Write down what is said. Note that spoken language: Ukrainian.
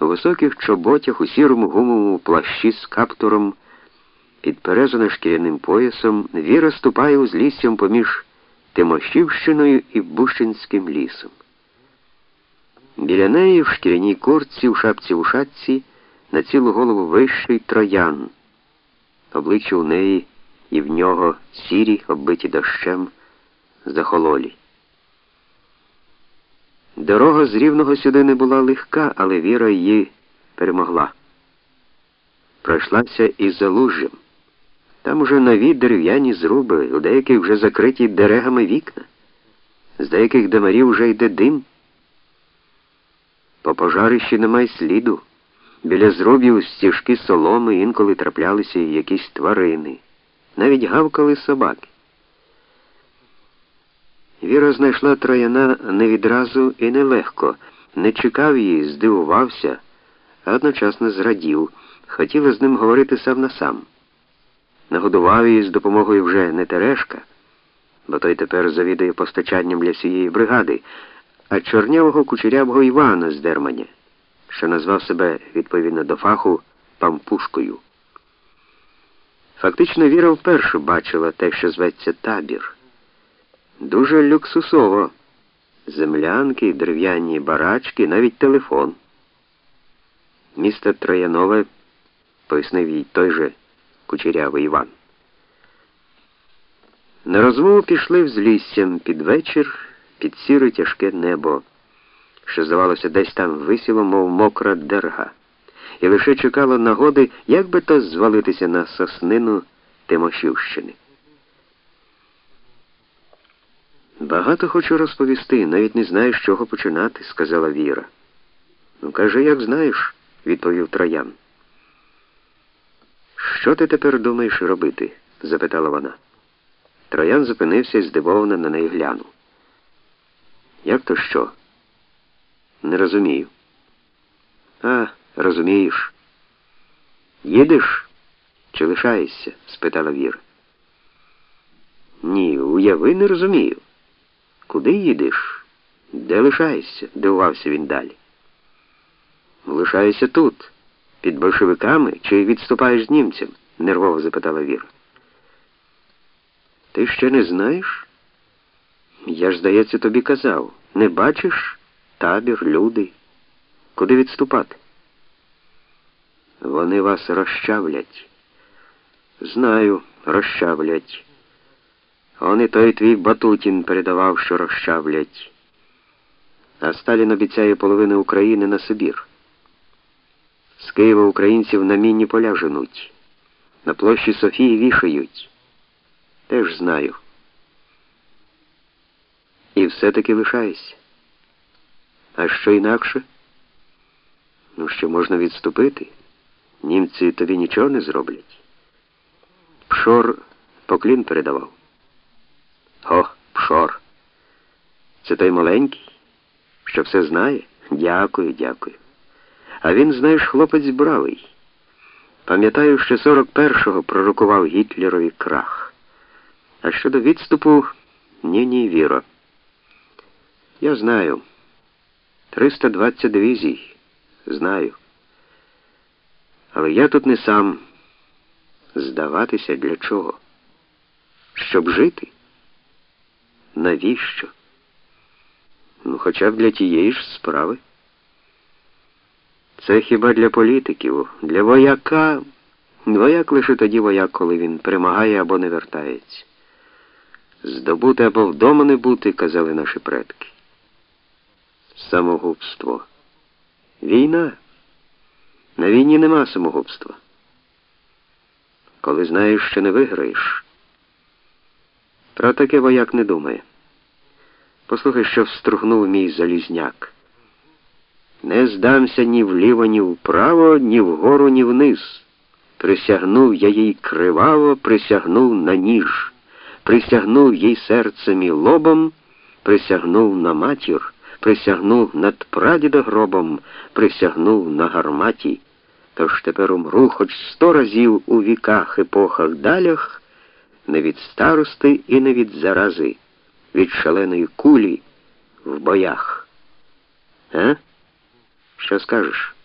у високих чоботях, у сірому гумовому плащі з каптуром, підперезана шкіряним поясом, Віра ступає узліссям поміж Тимошівщиною і Бушинським лісом. Біля неї в шкіряній курці, в шапці в шатці, на цілу голову вищий троян. Обличчя у неї і в нього сірі, оббиті дощем, захололі. Дорога з рівного сюди не була легка, але віра її перемогла. Пройшлася і залужжям. Там уже нові дерев'яні зруби, у деяких вже закриті дерегами вікна, з деяких домарів вже йде дим. По пожарищі немає сліду. Біля зрубів стіжки соломи інколи траплялися якісь тварини. Навіть гавкали собаки. Віра знайшла трояна не відразу і нелегко, не чекав її, здивувався, а одночасно зрадів, хотіла з ним говорити сам на сам. Нагодував її з допомогою вже не Терешка, бо той тепер завідує постачанням для всієї бригади, а чорнявого кучерявого Івана з Дерманя, що назвав себе відповідно до фаху пампушкою. Фактично Віра вперше бачила те, що зветься табір. Дуже люксусово. Землянки, дерев'яні барачки, навіть телефон. Місто Троянове, пояснив їй той же кучерявий Іван. На розмову пішли взліссям під вечір, під сіре тяжке небо, що, здавалося, десь там висіло, мов мокра дерга, і лише чекало нагоди, як би то звалитися на соснину Тимошівщини. Багато хочу розповісти, навіть не знаю, з чого починати, сказала Віра. Ну, каже, як знаєш, відповів троян. Що ти тепер думаєш робити? запитала вона. Троян зупинився і здивовано на неї глянув. Як то що? Не розумію. А, розумієш. Їдеш чи лишаєшся? спитала Віра. Ні, уяви, не розумію. Куди їдеш? Де лишаєшся? дивувався він далі. Лишаюся тут, під большевиками, чи відступаєш з німцям? нервово запитала Віра. Ти ще не знаєш? Я ж, здається, тобі казав. Не бачиш табір, люди. Куди відступати? Вони вас розчавлять. Знаю, розчавлять. Он і той твій Батутін передавав, що розчавлять. А Сталін обіцяє половину України на Сибір. З Києва українців на мінні поля женуть. На площі Софії вішають. Теж знаю. І все-таки лишаєшся. А що інакше? Ну, що можна відступити? Німці тобі нічого не зроблять. Пшор поклін передавав. О, пшор. Це той маленький, що все знає? Дякую, дякую. А він, знаєш, хлопець бравий. Пам'ятаю, що 41-го пророкував Гітлерові крах. А щодо відступу, ні-ні, Віро. Я знаю. 320 дивізій. Знаю. Але я тут не сам. Здаватися для чого? Щоб жити? Навіщо? Ну, хоча б для тієї ж справи. Це хіба для політиків, для вояка. Вояк лише тоді вояк, коли він перемагає або не вертається. Здобути або вдома не бути, казали наші предки. Самогубство. Війна. На війні нема самогубства. Коли знаєш, що не виграєш. Про таке вояк не думає. Послухай, що встругнув мій залізняк. Не здамся ні вліво, ні вправо, ні вгору, ні вниз. Присягнув я їй криваво, присягнув на ніж, присягнув їй серцем і лобом, присягнув на матір, присягнув над прадіда гробом, присягнув на гарматі. Тож тепер умру хоч сто разів у віках, епохах, далях, не від старости і не від зарази, від шаленої кулі в боях. Е? Що скажеш?